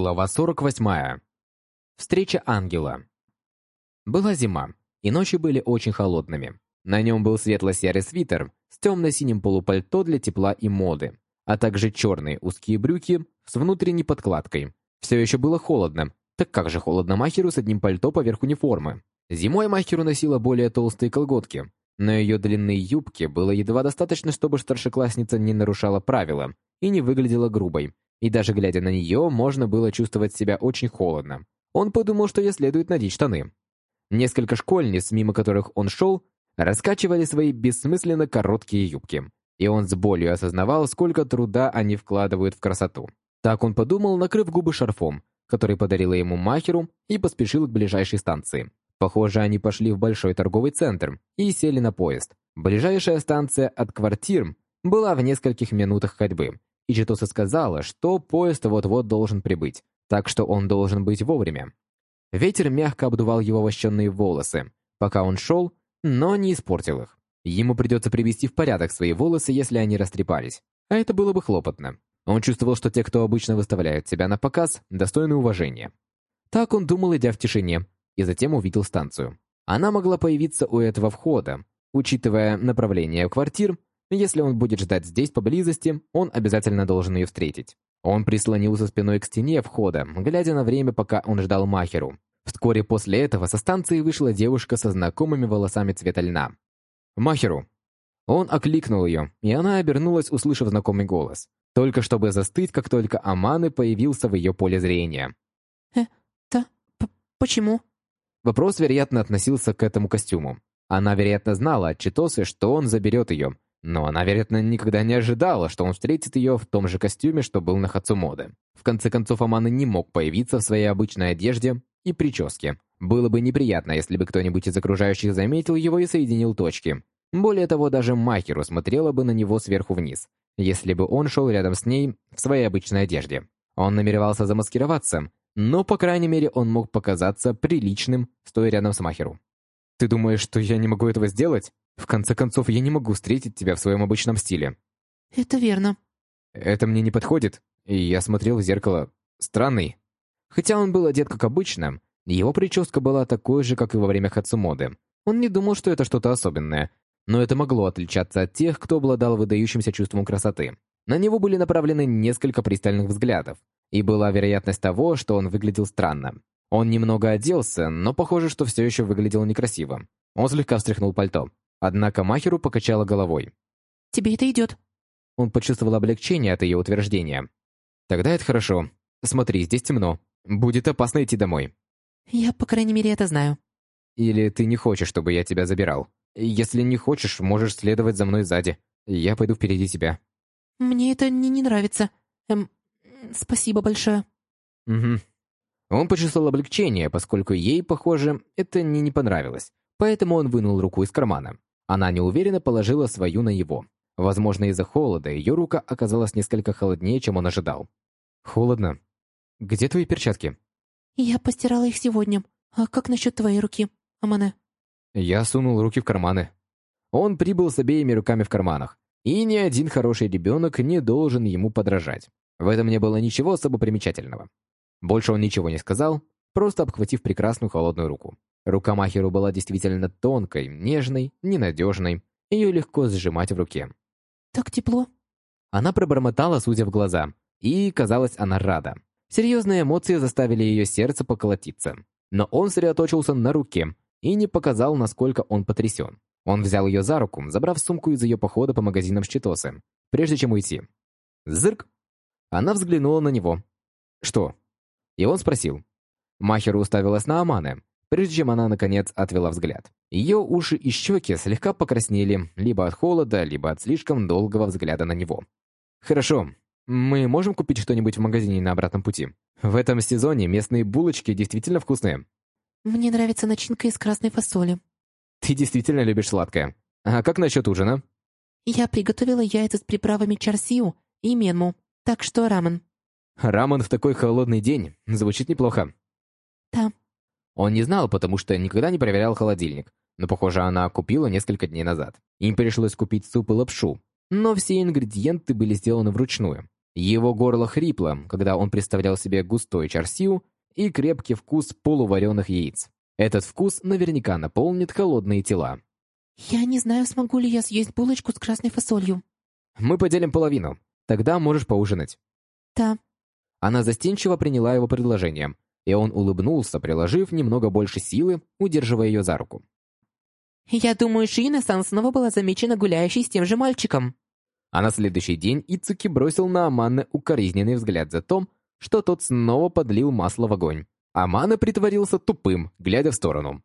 Глава 48. Встреча ангела. Была зима, и ночи были очень холодными. На нем был светло-серый свитер с темно-синим полупальто для тепла и моды, а также черные узкие брюки с внутренней подкладкой. Все еще было холодно, так как же холодно Махеру с одним пальто поверх униформы. Зимой Махеру носила более толстые колготки, но ее длинные юбки было едва достаточно, чтобы старшеклассница не нарушала правила и не выглядела грубой, и даже глядя на нее, можно было чувствовать себя очень холодно. Он подумал, что ей следует надеть штаны. Несколько школьниц, мимо которых он шел, раскачивали свои бессмысленно короткие юбки. И он с болью осознавал, сколько труда они вкладывают в красоту. Так он подумал, накрыв губы шарфом, который подарила ему Махеру, и поспешил к ближайшей станции. Похоже, они пошли в большой торговый центр и сели на поезд. Ближайшая станция от квартир была в нескольких минутах ходьбы, и Читоса сказала, что поезд вот-вот должен прибыть, так что он должен быть вовремя. Ветер мягко обдувал его вощенные волосы, пока он шел, но не испортил их. Ему придется привести в порядок свои волосы, если они растрепались. А это было бы хлопотно. Он чувствовал, что те, кто обычно выставляют себя на показ, достойны уважения. Так он думал, идя в тишине, и затем увидел станцию. Она могла появиться у этого входа. Учитывая направление квартир, если он будет ждать здесь поблизости, он обязательно должен ее встретить. Он прислонился спиной к стене входа, глядя на время, пока он ждал Махеру. Вскоре после этого со станции вышла девушка со знакомыми волосами цвета льна. «Махеру!» Он окликнул ее, и она обернулась, услышав знакомый голос, только чтобы застыть, как только Аманы появился в ее поле зрения. «Э, да, почему?» Вопрос, вероятно, относился к этому костюму. Она, вероятно, знала от Читосы, что он заберет ее, но она, вероятно, никогда не ожидала, что он встретит ее в том же костюме, что был на Хацумоде. В конце концов, Аманы не мог появиться в своей обычной одежде и прическе. Было бы неприятно, если бы кто-нибудь из окружающих заметил его и соединил точки. Более того, даже Махеру смотрела бы на него сверху вниз, если бы он шел рядом с ней в своей обычной одежде. Он намеревался замаскироваться, но, по крайней мере, он мог показаться приличным, стоя рядом с Махеру. «Ты думаешь, что я не могу этого сделать?» В конце концов, я не могу встретить тебя в своем обычном стиле. Это верно. Это мне не подходит. И я смотрел в зеркало. Странный. Хотя он был одет как обычно, его прическа была такой же, как и во время Хацумоды. Он не думал, что это что-то особенное, но это могло отличаться от тех, кто обладал выдающимся чувством красоты. На него были направлены несколько пристальных взглядов, и была вероятность того, что он выглядел странно. Он немного оделся, но похоже, что все еще выглядел некрасиво. Он слегка встряхнул пальто. Однако Махеру покачала головой. «Тебе это идет». Он почувствовал облегчение от ее утверждения. «Тогда это хорошо. Смотри, здесь темно. Будет опасно идти домой». «Я, по крайней мере, это знаю». «Или ты не хочешь, чтобы я тебя забирал? Если не хочешь, можешь следовать за мной сзади. Я пойду впереди тебя». «Мне это не, не нравится. Эм, спасибо большое». «Угу». Он почувствовал облегчение, поскольку ей, похоже, это не, не понравилось. Поэтому он вынул руку из кармана. Она неуверенно положила свою на его. Возможно, из-за холода ее рука оказалась несколько холоднее, чем он ожидал. «Холодно. Где твои перчатки?» «Я постирала их сегодня. А как насчет твоей руки, Амане?» Я сунул руки в карманы. Он прибыл с обеими руками в карманах, и ни один хороший ребенок не должен ему подражать. В этом не было ничего особо примечательного. Больше он ничего не сказал, просто обхватив прекрасную холодную руку. Рука Махеру была действительно тонкой, нежной, ненадежной. Ее легко сжимать в руке. «Так тепло». Она пробормотала, судя в глаза. И, казалось, она рада. Серьезные эмоции заставили ее сердце поколотиться. Но он сосредоточился на руке и не показал, насколько он потрясен. Он взял ее за руку, забрав сумку из ее похода по магазинам Щитосы, прежде чем уйти. «Зырк!» Она взглянула на него. «Что?» И он спросил. Махеру уставилась на Аманы, прежде чем она, наконец, отвела взгляд. Ее уши и щеки слегка покраснели либо от холода, либо от слишком долгого взгляда на него. «Хорошо. Мы можем купить что-нибудь в магазине на обратном пути? В этом сезоне местные булочки действительно вкусные». «Мне нравится начинка из красной фасоли». «Ты действительно любишь сладкое. А как насчет ужина?» «Я приготовила яйца с приправами чарсиу и менму, так что рамен». «Рамен в такой холодный день. Звучит неплохо». «Да, он не знал, потому что никогда не проверял холодильник, но, похоже, она купила несколько дней назад. Им пришлось купить суп и лапшу, но все ингредиенты были сделаны вручную. Его горло хрипло, когда он представлял себе густой чарсию и крепкий вкус полувареных яиц. Этот вкус наверняка наполнит холодные тела. «Я не знаю, смогу ли я съесть булочку с красной фасолью». «Мы поделим половину. Тогда можешь поужинать». «Да». Она застенчиво приняла его предложение, и он улыбнулся, приложив немного больше силы, удерживая ее за руку. «Я думаю, Шина-сан снова была замечена гуляющей с тем же мальчиком». А на следующий день Ицуки бросил на Аманы укоризненный взгляд за то, что тот снова подлил масло в огонь. Амана притворился тупым, глядя в сторону.